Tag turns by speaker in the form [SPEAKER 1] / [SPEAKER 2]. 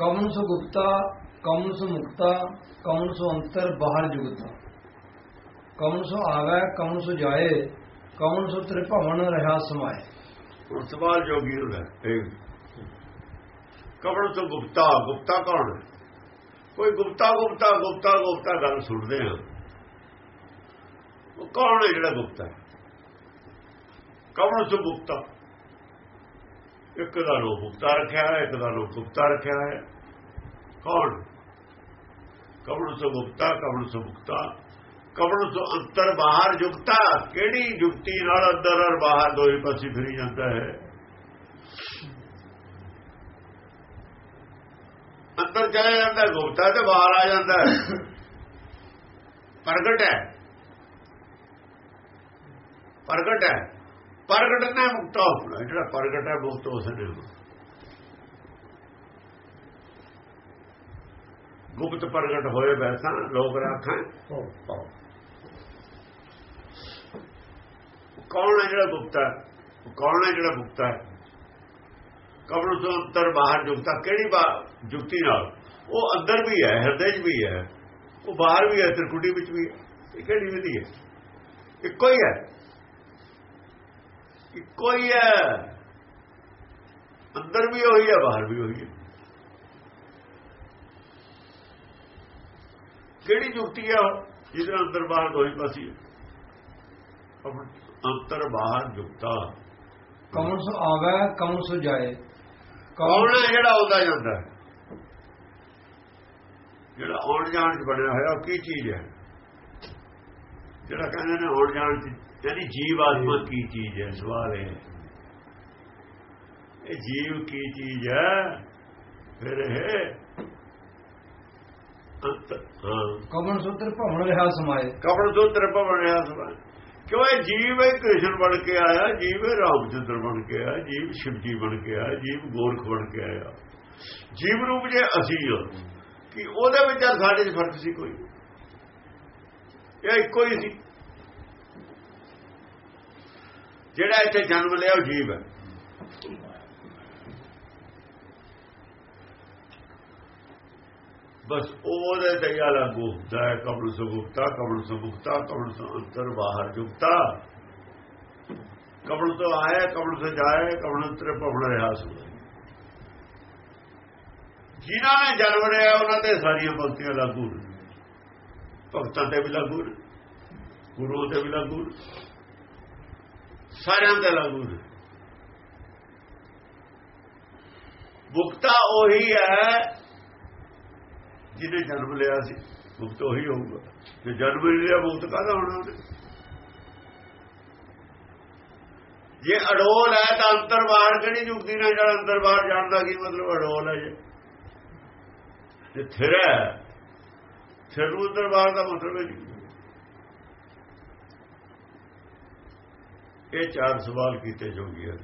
[SPEAKER 1] ਕਮਨ ਸੁ ਗੁਪਤਾ ਕਮਨ ਸੁ ਮੁਕਤਾ ਕਮਨ ਸੁ ਅੰਤਰ ਬਾਹਰ ਜੁਗਤਾ। ਕਮਨ ਸੁ ਆਵੈ ਕਮਨ ਸੁ ਜਾਏ ਕਮਨ ਸੁ ਤ੍ਰਿਭਵਨ ਰਹਾ ਸਮਾਏ।
[SPEAKER 2] ਹੁਣ ਸਵਾਲ ਜੋਗੀ ਹੁੰਦਾ ਹੈ। ਇਹ। ਗੁਪਤਾ ਗੁਪਤਾ ਕੌਣ ਹੈ? ਕੋਈ ਗੁਪਤਾ ਗੁਪਤਾ ਗੁਪਤਾ ਗੁਪਤਾ ਗੱਲ ਸੁਣਦੇ ਆ। ਉਹ ਕੌਣ ਹੈ ਜਿਹੜਾ ਗੁਪਤਾ ਹੈ? ਕਬਰ ਗੁਪਤਾ। ਇੱਕ ਦਾ ਨਾਮ ਗੁਪਤਾ ਰੱਖਿਆ ਹੈ, ਇੱਕ ਦਾ ਨਾਮ ਗੁਪਤਾ ਰੱਖਿਆ ਹੈ। ਕੌਣ? ਕਬਰ ਤੋਂ ਗੁਪਤਾ ਕਬਰ ਤੋਂ ਗੁਪਤਾ। ਕਬਰ ਤੋਂ ਅੰਤਰ ਬਾਹਰ ਜੁਗਤਾ। ਕਿਹੜੀ ਜੁਗਤੀ ਨਾਲ ਅੰਦਰ ਔਰ ਬਾਹਰ ਦੋਹੇ ਪਾਸੇ ਫਿਰੀ ਜਾਂਦਾ ਹੈ? ਅੰਦਰ ਚਲਾ ਜਾਂਦਾ, ਗੁਪਤਾ ਤੇ ਬਾਹਰ ਆ ਜਾਂਦਾ ਪ੍ਰਗਟ ਹੈ। ਪ੍ਰਗਟ ਹੈ। ਪ੍ਰਗਟ ਨੇ ਮੁਕਤਾ ਹੋਣਾ ਜਿਹੜਾ ਪ੍ਰਗਟ ਹੈ ਮੁਕਤ ਉਸ ਨੇ ਹੋਣਾ। ਗੁਪਤ ਪ੍ਰਗਟ ਹੋਏ ਵੈਸਾ ਲੋਕ ਰਾਖਾਂ। ਕੌਣ ਹੈ ਜਿਹੜਾ ਗੁਪਤਾ ਹੈ? ਕੌਣ ਹੈ ਜਿਹੜਾ ਗੁਪਤਾ ਹੈ? ਕਬਰ ਤੋਂ ਅੰਦਰ ਬਾਹਰ ਜੁਗਤਾ ਕਿਹੜੀ ਬਾ- ਜੁਗਤੀ ਨਾਲ? ਉਹ ਅੰਦਰ ਵੀ ਹੈ, ਹਿਰਦੇ 'ਚ ਵੀ ਹੈ। ਉਹ ਬਾਹਰ ਵੀ ਹੈ, ਤ੍ਰਿਕੁਟੀ ਵਿੱਚ ਵੀ ਹੈ। ਇਹ ਕਿਹੜੀ ਵਿਧੀ ਹੈ? ਇੱਕੋ ਹੀ ਹੈ। ਇੱਕੋ ਹੀ ਹੈ। ਅੰਦਰ ਵੀ ਉਹੀ ਹੈ ਬਾਹਰ ਵੀ ਉਹੀ ਹੈ। ਕਿਹੜੀ ਜੁਗਤੀ ਹੈ? ਜਿਹਦੇ ਅੰਦਰ ਬਾਹਰ ਦੋਈ ਪਾਸੇ ਅੰਤਰ ਬਾਹਰ ਜੁਗਤਾ।
[SPEAKER 1] ਕਮਨ ਸੁ ਆਵੈ ਕਮਨ ਸੁ ਜਾਏ?
[SPEAKER 2] ਕੌਣ ਹੈ ਜਿਹੜਾ ਆਉਂਦਾ ਜਾਂਦਾ? ਜਿਹੜਾ ਆਉਣ ਜਾਣ ਚ ਬਣਿਆ ਹੋਇਆ ਉਹ ਕੀ ਚੀਜ਼ ਹੈ? ਜਿਹੜਾ ਕਹਿੰਦੇ ਨੇ ਆਉਣ ਜਾਣ ਚ ਯਾਨੀ ਜੀਵ ਆਤਮਾ ਕੀ ਚੀਜ਼ ਹੈ? ਸਵਾਲ ਹੈ। ਇਹ ਜੀਵ ਕੀ ਚੀਜ਼ ਹੈ? ਫਿਰ ਇਹ ਅੰਤ ਹਾਂ।
[SPEAKER 1] ਕਮਨ ਸੁ ਤ੍ਰਿਭਵਨ ਰਹਾ ਸਮਾਏ।
[SPEAKER 2] ਕਪੜ ਤੋਂ ਤਰਪ ਬਣਿਆ ਸਭਾ ਕਿਉਂ ਇਹ ਜੀਵ ਹੈ? ਕ੍ਰਿਸ਼ਨ ਬਣ ਕੇ ਆਇਆ ਜੀਵ ਹੈ ਰਾਮਚੰਦਰ ਬਣ ਕੇ ਆਇਆ ਜੀਵ ਸ਼ਿਵਜੀ ਬਣ ਕੇ ਆਇਆ ਜੀਵ ਗੋਰਖ ਬਣ ਕੇ ਆਇਆ। ਜੀਵ ਰੂਪ ਜੇ ਅਸੀਂ ਹਾਂ ਕਿ ਉਹਦੇ ਵਿੱਚ ਸਾਡੇ 'ਚ ਫ਼ਰਕ ਸੀ ਕੋਈ। ਇਹ ਇੱਕੋ ਹੀ ਸੀ। ਜਿਹੜਾ ਇੱਥੇ ਜਨਮ ਲਿਆ ਉਹ ਜੀਵ ਹੈ। ਬਸ ਉਹਦੇ ਦਇਆ ਲਾਗੂ ਹੁੰਦਾ ਹੈ ਕਬਰ ਸੁਗੁਪਤਾ ਕਬਰ ਸੁਗੁਪਤਾ ਕਬਰ ਤੋਂ ਅੰਤਰ ਬਾਹਰ ਜੁਗਤਾ। ਕਬਰ ਤੋਂ ਆਇਆ ਕਬਰ ਤੋਂ ਜਾਏ ਕਬਰ ਅੰਤਰ ਭਵਨ ਰਿਹਾ ਸੁ। ਜਿਨ੍ਹਾਂ ਨੇ ਜਨਮ ਲਿਆ, ਉਹਨਾਂ ਤੇ ਸਾਰੀਆਂ ਭਗਤੀਆਂ ਲਾਗੂ ਨੇ। ਭਗਤਾਂ ਤੇ ਵੀ ਲਾਗੂ ਨੇ ਗੁਰੂ ਤੇ ਵੀ ਲਾਗੂ ਨੇ, ਸਾਰਿਆਂ ਤੇ ਲਾਗੂ ਨੇ। ਮੁਕਤਾ ਉਹੀ ਹੈ ਜਿਹਨੇ ਜਨਮ ਲਿਆ ਸੀ। ਮੁਕਤ ਉਹੀ ਹੋਊਗਾ। ਜੇ ਜਨਮ ਨਹੀਂ ਲਿਆ, ਮੁਕਤ ਕਾਹਦਾ ਹੋਣਾ ਉਹਨੇ ਜੇ ਅਡੋਲ ਹੈ ਤਾਂ ਅੰਦਰ ਬਾਹਰ ਕਿਹੜੀ ਜੁਗਦੀ ਨਾਲ ਜਿਹੜਾ ਅੰਦਰ ਬਾਹਰ ਜਾਣਦਾ, ਕੀ ਮਤਲਬ ਅਡੋਲ ਹੈ ਜੇ? ਜੇ ਥਿਰ ਹੈ ਸ਼ਡੂਲ ਦਰਬਾਰ ਦਾ ਮਤਲਬ ਹੈ ਜੀ। ਇਹ ਚਾਰ ਸਵਾਲ ਕੀਤੇ ਜੋਗੀਆਂ